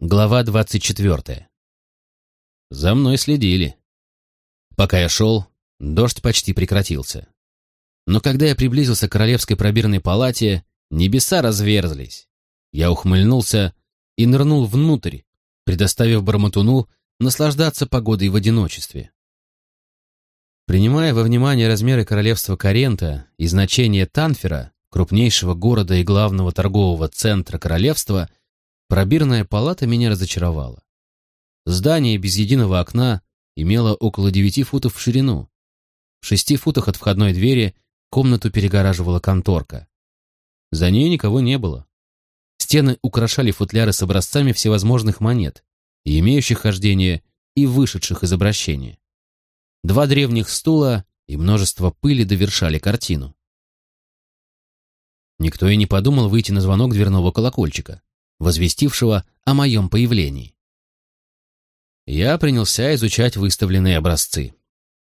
Глава двадцать четвертая. За мной следили. Пока я шел, дождь почти прекратился. Но когда я приблизился к королевской пробирной палате, небеса разверзлись. Я ухмыльнулся и нырнул внутрь, предоставив Барматуну наслаждаться погодой в одиночестве. Принимая во внимание размеры королевства Карента и значение Танфера, крупнейшего города и главного торгового центра королевства, Пробирная палата меня разочаровала. Здание без единого окна имело около девяти футов в ширину. В шести футах от входной двери комнату перегораживала конторка. За ней никого не было. Стены украшали футляры с образцами всевозможных монет, и имеющих хождение, и вышедших из обращения. Два древних стула и множество пыли довершали картину. Никто и не подумал выйти на звонок дверного колокольчика возвестившего о моем появлении. Я принялся изучать выставленные образцы.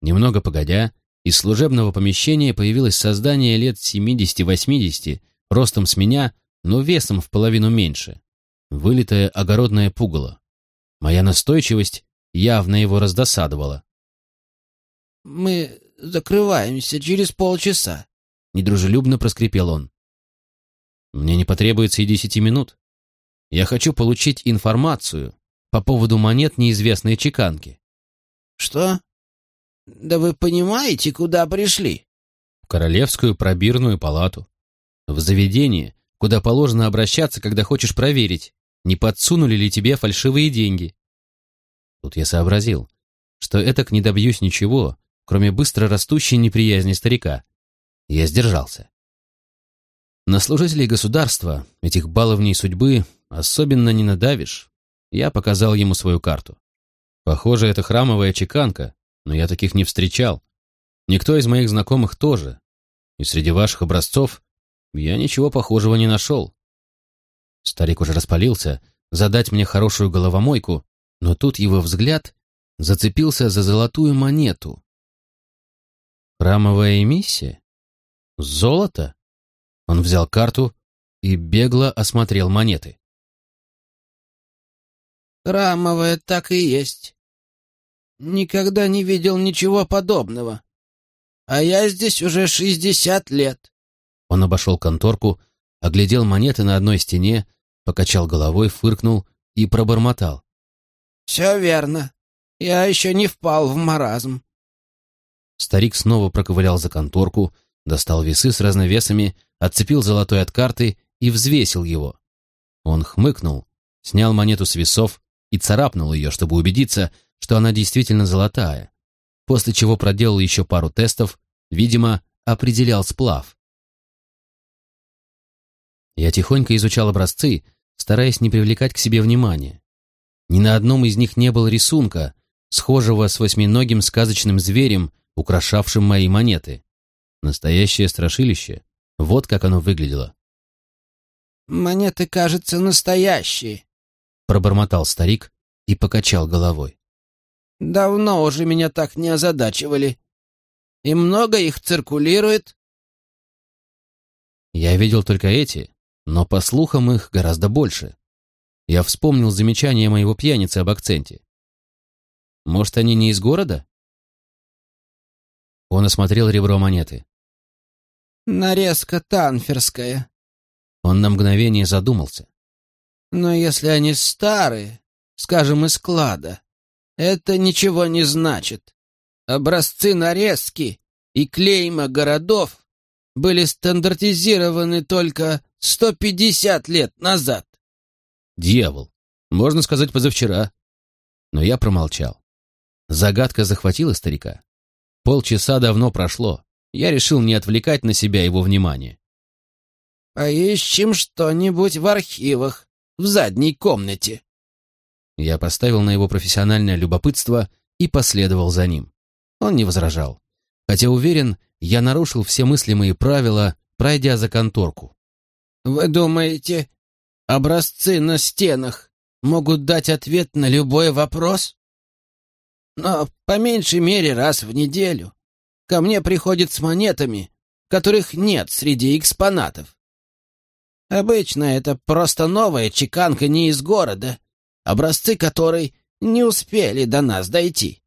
Немного погодя, из служебного помещения появилось создание лет 70-80, ростом с меня, но весом в половину меньше. Вылитое огородное пугало. Моя настойчивость явно его раздосадовала. «Мы закрываемся через полчаса», — недружелюбно проскрипел он. «Мне не потребуется и десяти минут. Я хочу получить информацию по поводу монет неизвестной чеканки. Что? Да вы понимаете, куда пришли? В Королевскую пробирную палату. В заведение, куда положено обращаться, когда хочешь проверить, не подсунули ли тебе фальшивые деньги. Тут я сообразил, что этак не добьюсь ничего, кроме быстро растущей неприязни старика. Я сдержался. На служителей государства, этих баловней судьбы, особенно не надавишь. Я показал ему свою карту. Похоже, это храмовая чеканка, но я таких не встречал. Никто из моих знакомых тоже. И среди ваших образцов я ничего похожего не нашел. Старик уже распалился задать мне хорошую головомойку, но тут его взгляд зацепился за золотую монету. Храмовая эмиссия? Золото? Он взял карту и бегло осмотрел монеты. «Храмовая так и есть. Никогда не видел ничего подобного. А я здесь уже шестьдесят лет». Он обошел конторку, оглядел монеты на одной стене, покачал головой, фыркнул и пробормотал. «Все верно. Я еще не впал в маразм». Старик снова проковылял за конторку, достал весы с разновесами, отцепил золотой от карты и взвесил его. Он хмыкнул, снял монету с весов и царапнул ее, чтобы убедиться, что она действительно золотая, после чего проделал еще пару тестов, видимо, определял сплав. Я тихонько изучал образцы, стараясь не привлекать к себе внимания. Ни на одном из них не было рисунка, схожего с восьминогим сказочным зверем, украшавшим мои монеты. Настоящее страшилище. Вот как оно выглядело. «Монеты, кажется, настоящие», — пробормотал старик и покачал головой. «Давно уже меня так не озадачивали. И много их циркулирует?» Я видел только эти, но по слухам их гораздо больше. Я вспомнил замечание моего пьяницы об акценте. Может, они не из города? Он осмотрел ребро монеты. Нарезка танферская. Он на мгновение задумался. Но если они старые, скажем, из склада, это ничего не значит. Образцы нарезки и клейма городов были стандартизированы только 150 лет назад. Дьявол, можно сказать, позавчера. Но я промолчал. Загадка захватила старика. Полчаса давно прошло я решил не отвлекать на себя его внимание. «Поищем что-нибудь в архивах, в задней комнате». Я поставил на его профессиональное любопытство и последовал за ним. Он не возражал. Хотя уверен, я нарушил все мыслимые правила, пройдя за конторку. «Вы думаете, образцы на стенах могут дать ответ на любой вопрос? Но по меньшей мере раз в неделю ко мне приходит с монетами, которых нет среди экспонатов. Обычно это просто новая чеканка не из города, образцы которой не успели до нас дойти.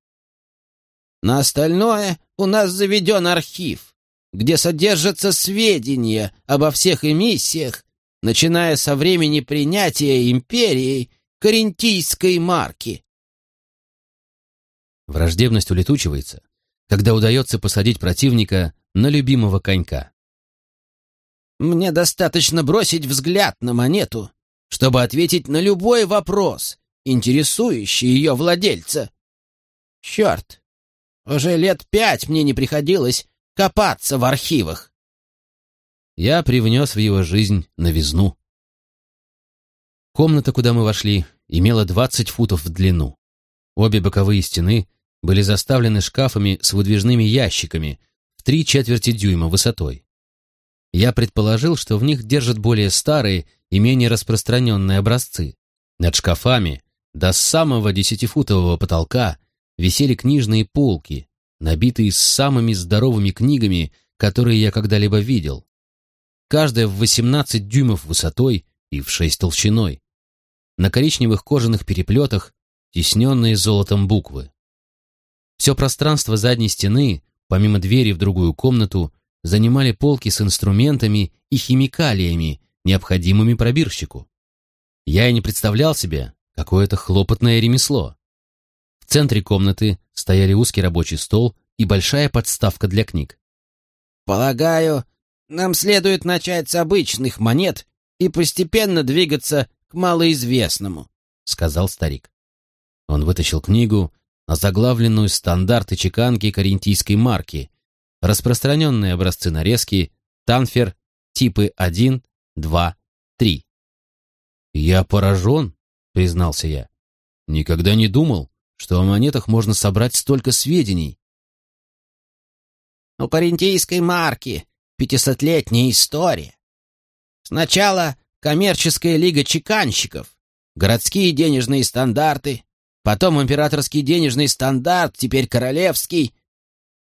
На остальное у нас заведен архив, где содержатся сведения обо всех эмиссиях, начиная со времени принятия империей Карентийской марки. Враждебность улетучивается, когда удается посадить противника на любимого конька. Мне достаточно бросить взгляд на монету, чтобы ответить на любой вопрос, интересующий ее владельца. Черт, уже лет пять мне не приходилось копаться в архивах. Я привнес в его жизнь новизну. Комната, куда мы вошли, имела 20 футов в длину. Обе боковые стены были заставлены шкафами с выдвижными ящиками в три четверти дюйма высотой. Я предположил, что в них держат более старые и менее распространенные образцы. Над шкафами до самого десятифутового потолка висели книжные полки, набитые самыми здоровыми книгами, которые я когда-либо видел. Каждая в 18 дюймов высотой и в 6 толщиной. На коричневых кожаных переплетах тесненные золотом буквы. Все пространство задней стены, помимо двери в другую комнату, занимали полки с инструментами и химикалиями, необходимыми пробирщику. Я и не представлял себе, какое это хлопотное ремесло. В центре комнаты стояли узкий рабочий стол и большая подставка для книг. «Полагаю, нам следует начать с обычных монет и постепенно двигаться к малоизвестному», — сказал старик. Он вытащил книгу, озаглавленную «Стандарты чеканки карентийской марки», распространенные образцы нарезки, танфер, типы 1, 2, 3. «Я поражен», — признался я. «Никогда не думал, что о монетах можно собрать столько сведений». «У карентийской марки пятисотлетняя история. Сначала коммерческая лига чеканщиков, городские денежные стандарты, потом императорский денежный стандарт, теперь королевский,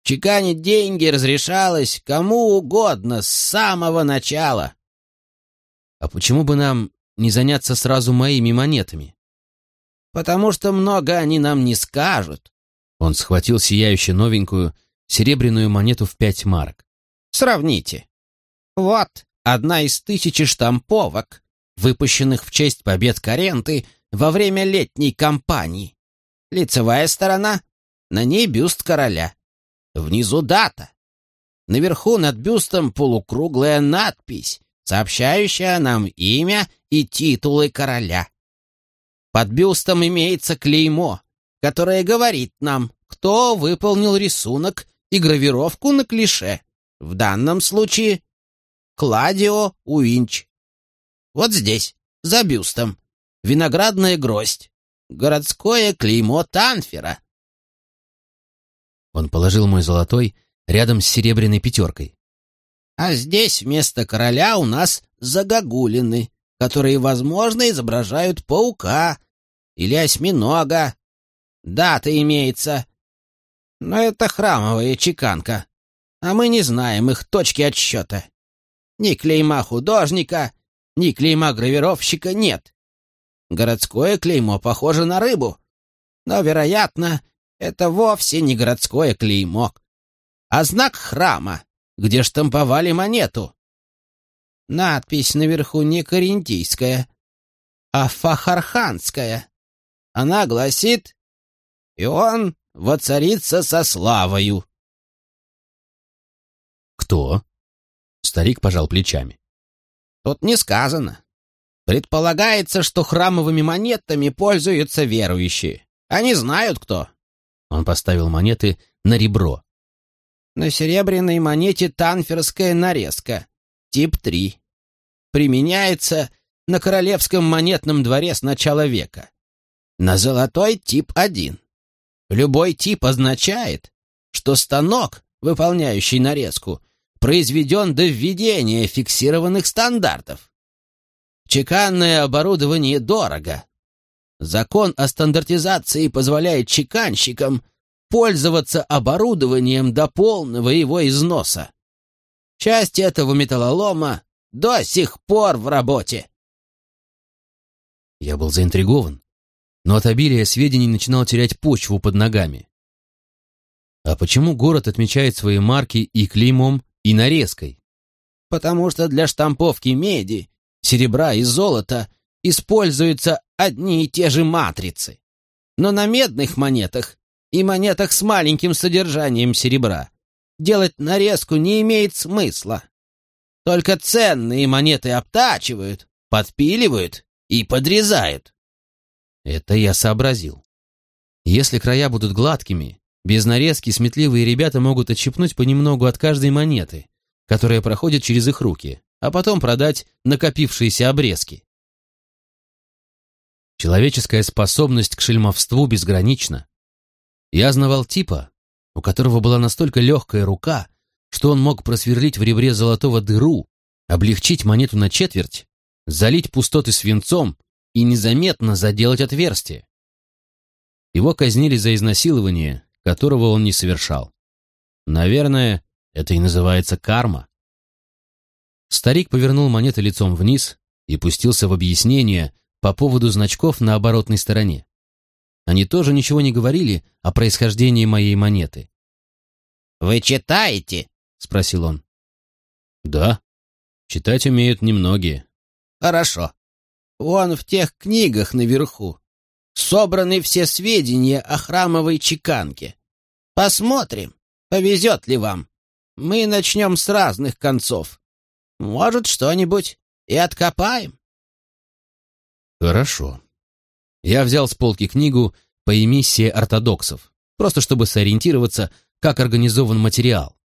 Чеканить деньги разрешалось кому угодно с самого начала. А почему бы нам не заняться сразу моими монетами? Потому что много они нам не скажут. Он схватил сияющую новенькую серебряную монету в пять марок. Сравните. Вот одна из тысячи штамповок, выпущенных в честь побед Каренты во время летней кампании. Лицевая сторона, на ней бюст короля. Внизу дата. Наверху над бюстом полукруглая надпись, сообщающая нам имя и титулы короля. Под бюстом имеется клеймо, которое говорит нам, кто выполнил рисунок и гравировку на клише. В данном случае Кладио Уинч. Вот здесь, за бюстом, виноградная гроздь, городское клеймо Танфера. Он положил мой золотой рядом с серебряной пятеркой. А здесь вместо короля у нас загогулины, которые, возможно, изображают паука или осьминога. Дата имеется. Но это храмовая чеканка, а мы не знаем их точки отсчета. Ни клейма художника, ни клейма гравировщика нет. Городское клеймо похоже на рыбу, но, вероятно, это вовсе не городское клеймо, а знак храма, где штамповали монету. Надпись наверху не карентийская, а фахарханская. Она гласит «И он воцарится со славою». «Кто?» Старик пожал плечами. «Тут не сказано. Предполагается, что храмовыми монетами пользуются верующие. Они знают, кто. Он поставил монеты на ребро. На серебряной монете танферская нарезка, тип 3. Применяется на королевском монетном дворе с начала века. На золотой тип 1. Любой тип означает, что станок, выполняющий нарезку, произведен до введения фиксированных стандартов. Чеканное оборудование дорого, Закон о стандартизации позволяет чеканщикам пользоваться оборудованием до полного его износа. Часть этого металлолома до сих пор в работе. Я был заинтригован. но от обилия сведений начинал терять почву под ногами. А почему город отмечает свои марки и клеймом, и нарезкой? Потому что для штамповки меди, серебра и золота используются одни и те же матрицы. Но на медных монетах и монетах с маленьким содержанием серебра делать нарезку не имеет смысла. Только ценные монеты обтачивают, подпиливают и подрезают. Это я сообразил. Если края будут гладкими, без нарезки сметливые ребята могут отщипнуть понемногу от каждой монеты, которая проходит через их руки, а потом продать накопившиеся обрезки. Человеческая способность к шельмовству безгранична. Я знавал типа, у которого была настолько легкая рука, что он мог просверлить в ребре золотого дыру, облегчить монету на четверть, залить пустоты свинцом и незаметно заделать отверстие. Его казнили за изнасилование, которого он не совершал. Наверное, это и называется карма. Старик повернул монеты лицом вниз и пустился в объяснение по поводу значков на оборотной стороне. Они тоже ничего не говорили о происхождении моей монеты. «Вы читаете?» — спросил он. «Да, читать умеют немногие». «Хорошо. Вон в тех книгах наверху собраны все сведения о храмовой чеканке. Посмотрим, повезет ли вам. Мы начнем с разных концов. Может, что-нибудь и откопаем». «Хорошо». Я взял с полки книгу по эмиссии ортодоксов, просто чтобы сориентироваться, как организован материал.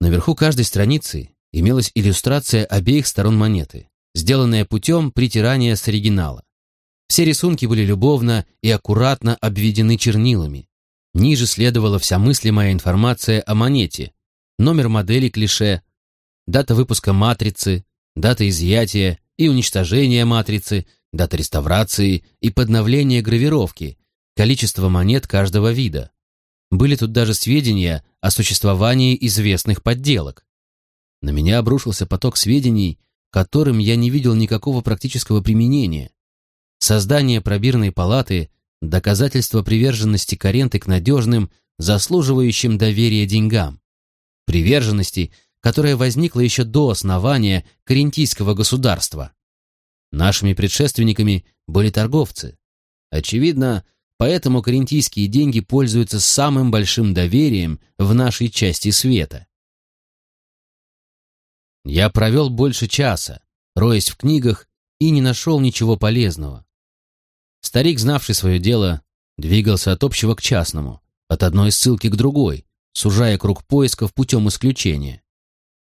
Наверху каждой страницы имелась иллюстрация обеих сторон монеты, сделанная путем притирания с оригинала. Все рисунки были любовно и аккуратно обведены чернилами. Ниже следовала вся мыслимая информация о монете, номер модели клише, дата выпуска матрицы, дата изъятия и уничтожения матрицы, дата реставрации и подновления гравировки, количество монет каждого вида. Были тут даже сведения о существовании известных подделок. На меня обрушился поток сведений, которым я не видел никакого практического применения. Создание пробирной палаты – доказательство приверженности Каренты к надежным, заслуживающим доверия деньгам. Приверженности, которая возникла еще до основания Карентийского государства. Нашими предшественниками были торговцы. Очевидно, поэтому карентийские деньги пользуются самым большим доверием в нашей части света. Я провел больше часа, роясь в книгах, и не нашел ничего полезного. Старик, знавший свое дело, двигался от общего к частному, от одной ссылки к другой, сужая круг поисков путем исключения.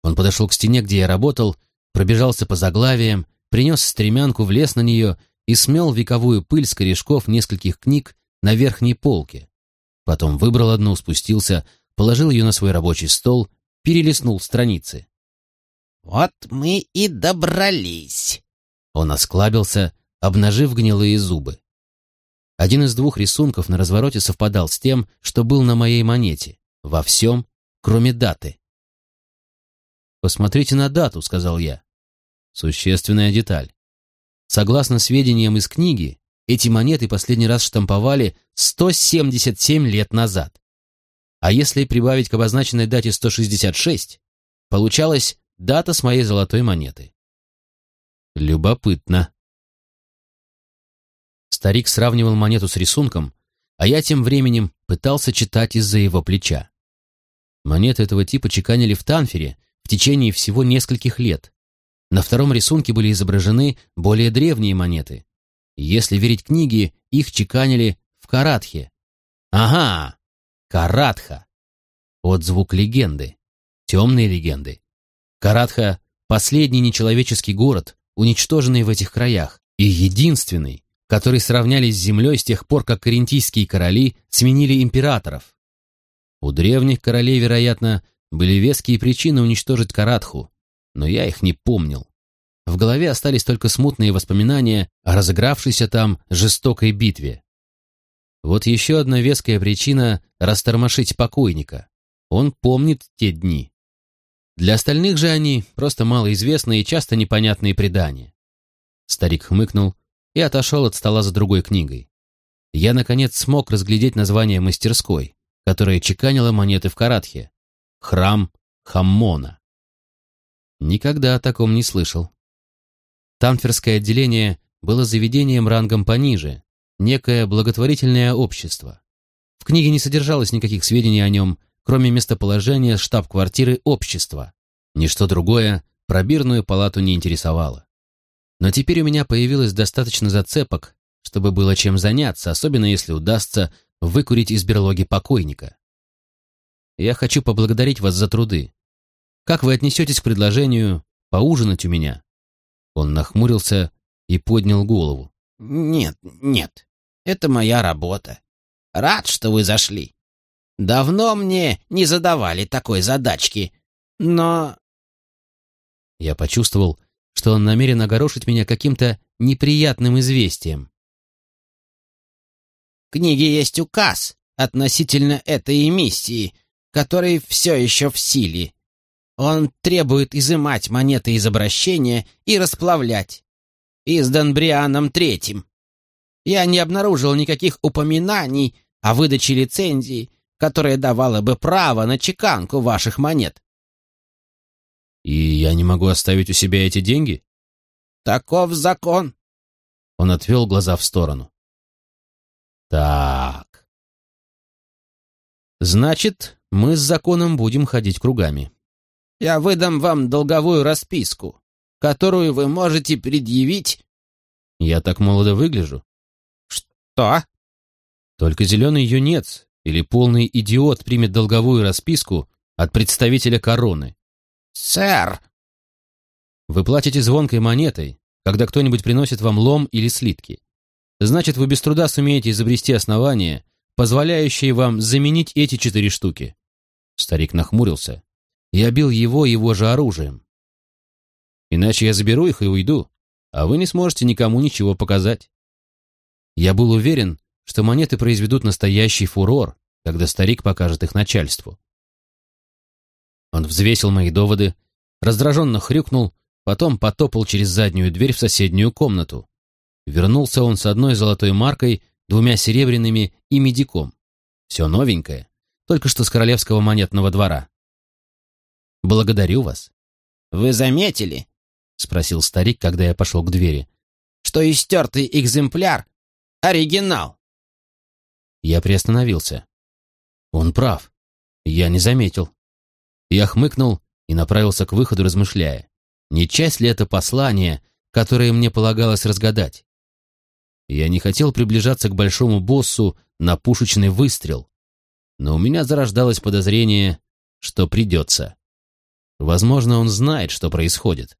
Он подошел к стене, где я работал, пробежался по заглавиям, принес стремянку, влез на нее и смел вековую пыль с корешков нескольких книг на верхней полке. Потом выбрал одну, спустился, положил ее на свой рабочий стол, перелистнул страницы. «Вот мы и добрались!» Он осклабился, обнажив гнилые зубы. Один из двух рисунков на развороте совпадал с тем, что был на моей монете, во всем, кроме даты. «Посмотрите на дату», — сказал я. Существенная деталь. Согласно сведениям из книги, эти монеты последний раз штамповали 177 лет назад. А если прибавить к обозначенной дате 166, получалась дата с моей золотой монеты. Любопытно. Старик сравнивал монету с рисунком, а я тем временем пытался читать из-за его плеча. Монеты этого типа чеканили в Танфере в течение всего нескольких лет. На втором рисунке были изображены более древние монеты. Если верить книге, их чеканили в Каратхе. Ага, Каратха. Отзвук легенды. Темные легенды. Каратха — последний нечеловеческий город, уничтоженный в этих краях, и единственный, который сравняли с землей с тех пор, как карентийские короли сменили императоров. У древних королей, вероятно, были веские причины уничтожить Каратху, но я их не помнил. В голове остались только смутные воспоминания о разыгравшейся там жестокой битве. Вот еще одна веская причина растормошить покойника. Он помнит те дни. Для остальных же они просто малоизвестные и часто непонятные предания. Старик хмыкнул, и отошел от стола за другой книгой. Я, наконец, смог разглядеть название мастерской, которая чеканила монеты в Каратхе. Храм Хаммона. Никогда о таком не слышал. Танферское отделение было заведением рангом пониже, некое благотворительное общество. В книге не содержалось никаких сведений о нем, кроме местоположения штаб-квартиры общества. Ничто другое пробирную палату не интересовало. Но теперь у меня появилось достаточно зацепок, чтобы было чем заняться, особенно если удастся выкурить из берлоги покойника. Я хочу поблагодарить вас за труды. Как вы отнесетесь к предложению поужинать у меня?» Он нахмурился и поднял голову. «Нет, нет, это моя работа. Рад, что вы зашли. Давно мне не задавали такой задачки, но...» Я почувствовал, что он намерен огорошить меня каким-то неприятным известием. В книге есть указ относительно этой эмиссии, который все еще в силе. Он требует изымать монеты из обращения и расплавлять. Издан Брианом Третьим. Я не обнаружил никаких упоминаний о выдаче лицензии, которая давала бы право на чеканку ваших монет. И я не могу оставить у себя эти деньги? Таков закон. Он отвел глаза в сторону. Так. Значит, мы с законом будем ходить кругами. Я выдам вам долговую расписку, которую вы можете предъявить...» «Я так молодо выгляжу». «Что?» «Только зеленый юнец или полный идиот примет долговую расписку от представителя короны». «Сэр!» «Вы платите звонкой монетой, когда кто-нибудь приносит вам лом или слитки. Значит, вы без труда сумеете изобрести основания, позволяющие вам заменить эти четыре штуки. Старик нахмурился. Я бил его его же оружием. Иначе я заберу их и уйду, а вы не сможете никому ничего показать. Я был уверен, что монеты произведут настоящий фурор, когда старик покажет их начальству. Он взвесил мои доводы, раздраженно хрюкнул, потом потопал через заднюю дверь в соседнюю комнату. Вернулся он с одной золотой маркой, двумя серебряными и медиком. Все новенькое только что с королевского монетного двора. «Благодарю вас». «Вы заметили?» — спросил старик, когда я пошел к двери. «Что истертый экземпляр — оригинал». Я приостановился. Он прав. Я не заметил. Я хмыкнул и направился к выходу, размышляя, не часть ли это послание, которое мне полагалось разгадать. Я не хотел приближаться к большому боссу на пушечный выстрел, но у меня зарождалось подозрение, что придется. Возможно, он знает, что происходит.